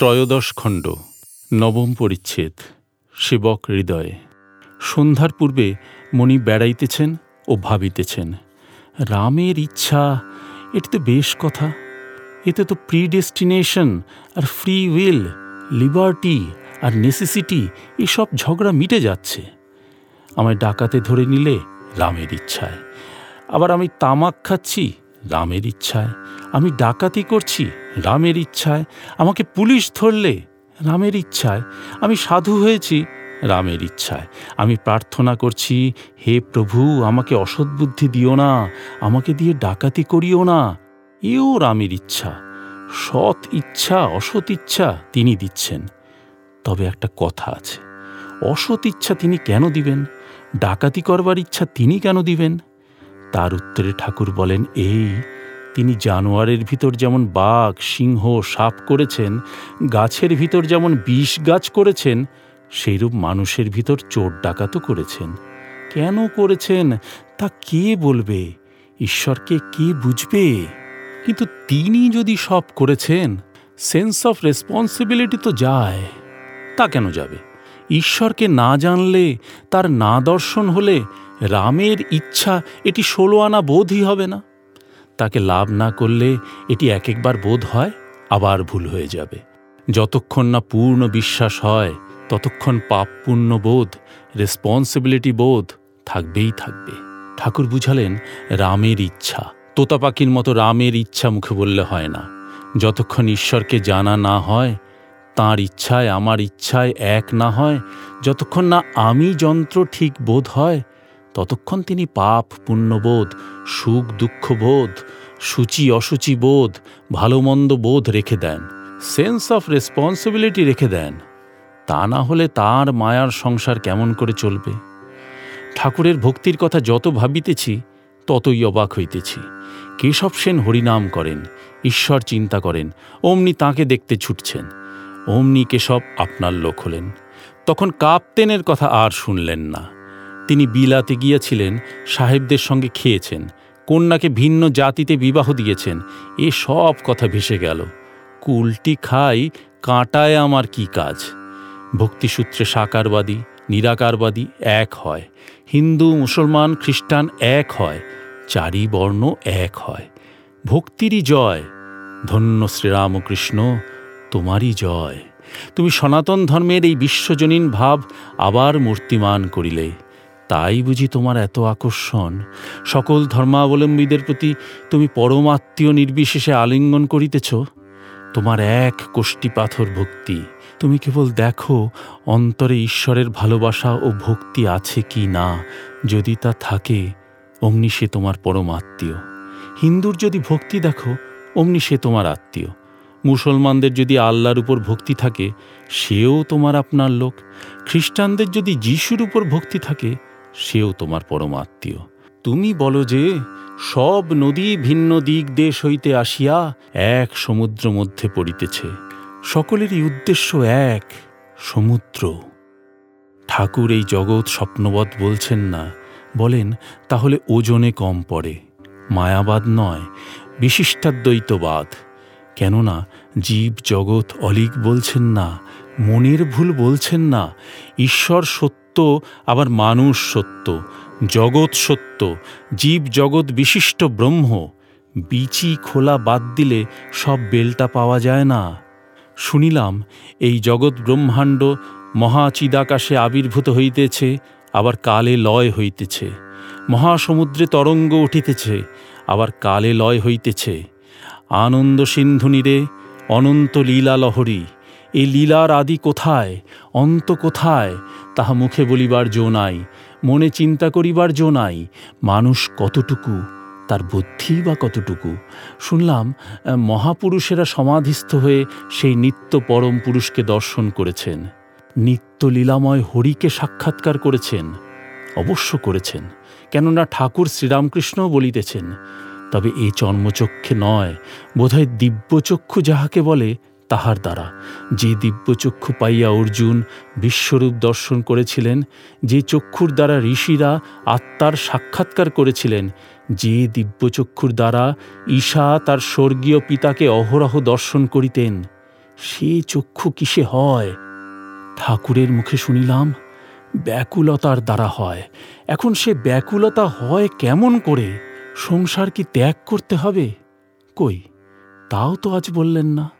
ত্রয়োদশ খণ্ড, নবম পরিচ্ছেদ সেবক হৃদয়ে। সন্ধ্যার পূর্বে মণি বেড়াইতেছেন ও ভাবিতেছেন, রামের ইচ্ছা এটি তো বেশ কথা। এতে তো প্রিডেস্টিনেশন আর ফ্রি উইল লিবার্টি আর নেসেসিটি এসব ঝগড়া মিটে যাচ্ছে। আমায় ডাকাতে ধরে নিলে রামের ইচ্ছায়। আবার আমি তামাক খাচ্ছি রামের ইচ্ছায়। আমি ডাকাতি করছি, রামের ইচ্ছায়। আমাকে পুলিশ ধরলে, রামের ইচ্ছায়। আমি সাধু হয়েছি, রামের ইচ্ছায়। আমি প্রার্থনা করছি, হে প্রভু, আমাকে অসৎ বুদ্ধি দিও না, আমাকে দিয়ে ডাকাতি করিও না। এও রামের ইচ্ছা। সৎ ইচ্ছা, অসৎ ইচ্ছা তিনি দিচ্ছেন। তবে একটা কথা আছে। অসৎ ইচ্ছা তিনি কেন দিবেন? ডাকাতি করবার ইচ্ছা তিনি কেন দিবেন? তার উত্তরে ঠাকুর বলেন, এই, তিনি জানোয়ারের ভিতর যেমন বাঘ, সিংহ, সাপ করেছেন, গাছের ভিতর যেমন বিষ গাছ করেছেন, সেইরূপ মানুষের ভিতর চোর ডাকাতও করেছেন। কেন করেছেন? তা কে বলবে? ঈশ্বরকে কে বুঝবে? কিন্তু তিনি যদি সব করেছেন, সেন্স অফ রেসপন্সিবিলিটি তো যায়। তা কেন যাবে? ঈশ্বরকে না জানলে, তার না দর্শন হলে রামের ইচ্ছা এটি ষোলো আনা বোধই হবে না। তাকে লাভ না করলে এটি এক একবার বোধ হয়, আবার ভুল হয়ে যাবে। যতক্ষণ না পূর্ণ বিশ্বাস হয়, ততক্ষণ পাপ পূর্ণ বোধ রেসপন্সিবিলিটি বোধ থাকবেই থাকবে। ঠাকুর বুঝালেন, রামের ইচ্ছা। তোতা পাখির মতো রামের ইচ্ছা মুখে বললে হয় না। যতক্ষণ ঈশ্বরকে জানা না হয়, তাঁর ইচ্ছায়, আমার ইচ্ছায় এক না হয়, যতক্ষণ না আমি যন্ত্র ঠিক বোধ হয় ততক্ষণ তিনি পাপ, পুণ্যবোধ, সুখ দুঃখ বোধ সূচি, অসুচি বোধ ভালো মন্দ বোধ রেখে দেন। সেন্স অফ রেসপন্সিবিলিটি রেখে দেন। তা না হলে তার মায়ার সংসার কেমন করে চলবে? ঠাকুরের ভক্তির কথা যত ভাবিতেছি, ততই অবাক হইতেছি। কেশব সেন হরিনাম করেন, ঈশ্বর চিন্তা করেন, অমনি তাকে দেখতে ছুটছেন। অমনি কেশব আপনার লোক হলেন। তখন কাপ্তেনের কথা আর শুনলেন না। তিনি বিলাতে গিয়েছিলেন, সাহেবদের সঙ্গে খেয়েছেন, কন্যাকে ভিন্ন জাতিতে বিবাহ দিয়েছেন, এ সব কথা ভেসে গেল। কুলটি খাই, কাঁটায় আমার কি কাজ? ভক্তিসূত্রে সাকারবাদী, নিরাকারবাদী এক হয়, হিন্দু, মুসলমান, খ্রিস্টান এক হয় চারি বর্ণ এক হয়। ভক্তিরই জয়, ধন্য শ্রীরামকৃষ্ণ, তোমারই জয়। তুমি সনাতন ধর্মের এই বিশ্বজনীন ভাব আবার মূর্তিমান করিলে। তাই বুঝি তোমার এত আকর্ষণ। সকল ধর্মাবলম্বীদের প্রতি তুমি পরমাত্মীয় নির্বিশেষে আলিঙ্গন করিতেছ। তোমার এক কোষ্টি পাথর ভক্তি, তুমি কেবল দেখো অন্তরে ঈশ্বরের ভালোবাসা ও ভক্তি আছে কি না। যদি তা থাকে, অমনি সে তোমার পরমাত্মীয় হিন্দুর যদি ভক্তি দেখো, অমনি সে তোমার আত্মীয়। মুসলমানদের যদি আল্লাহর উপর ভক্তি থাকে, সেও তোমার আপনার লোক। খ্রিস্টানদের যদি যিশুর উপর ভক্তি থাকে সেও তোমার পরমাত্মীয় তুমি বলো যে, সব নদী ভিন্ন দিক দেশ হইতে আসিয়া এক সমুদ্র মধ্যে পড়িতেছে। সকলেরই উদ্দেশ্য এক, সমুদ্র। ঠাকুর এই জগৎ স্বপ্নবৎ বলছেন না। বলেন, তাহলে ওজনে কম পড়ে। মায়াবাদ নয়, বিশিষ্টাদ্বৈতবাদ। কেননা, জীব জগৎ অলিক বলছেন না, মনের ভুল বলছেন না, ঈশ্বর সত্য আবার মানুষ সত্য, জগৎ সত্য, জীব জগৎ বিশিষ্ট ব্রহ্ম, বিচি খোলা বাদ দিলে সব বেলটা পাওয়া যায় না। শুনিলাম, এই জগৎ ব্রহ্মাণ্ড মহাচিদাকাশে আবির্ভূত হইতেছে, আবার কালে লয় হইতেছে। মহাসমুদ্রে তরঙ্গ উঠিতেছে, আবার কালে লয় হইতেছে। আনন্দ সিন্ধুনিরে অনন্ত লীলা লহরী। এই লীলার আদি কোথায়? অন্ত কোথায়? তাহা মুখে বলিবার জো নাই, মনে চিন্তা করিবার জো নাই। মানুষ কতটুকু, তার বুদ্ধি বা কতটুকু? শুনলাম মহাপুরুষেরা সমাধিস্থ হয়ে সেই নিত্য পরম পুরুষকে দর্শন করেছেন। নিত্য লীলাময় হরিকে সাক্ষাৎকার করেছেন। অবশ্য করেছেন, কেননা ঠাকুর শ্রীরামকৃষ্ণও বলিতেছেন, তবে এ চর্মচক্ষে নয়, বোধহয় দিব্যচক্ষু যাহাকে বলে তাহার দ্বারা। যে দিব্যচক্ষু পাইয়া অর্জুন বিশ্বরূপ দর্শন করেছিলেন, যে চক্ষুর দ্বারা ঋষিরা আত্মার সাক্ষাৎকার করেছিলেন, যে দিব্যচক্ষুর দ্বারা ঈশা তার স্বর্গীয় পিতাকে অহরহ দর্শন করিতেন, সে চক্ষু কিসে হয়? ঠাকুরের মুখে শুনিলাম, ব্যাকুলতার দ্বারা হয়। এখন সে ব্যাকুলতা হয় কেমন করে? সংসার কি ত্যাগ করতে হবে? কই? তাও তো আজ বললেন না।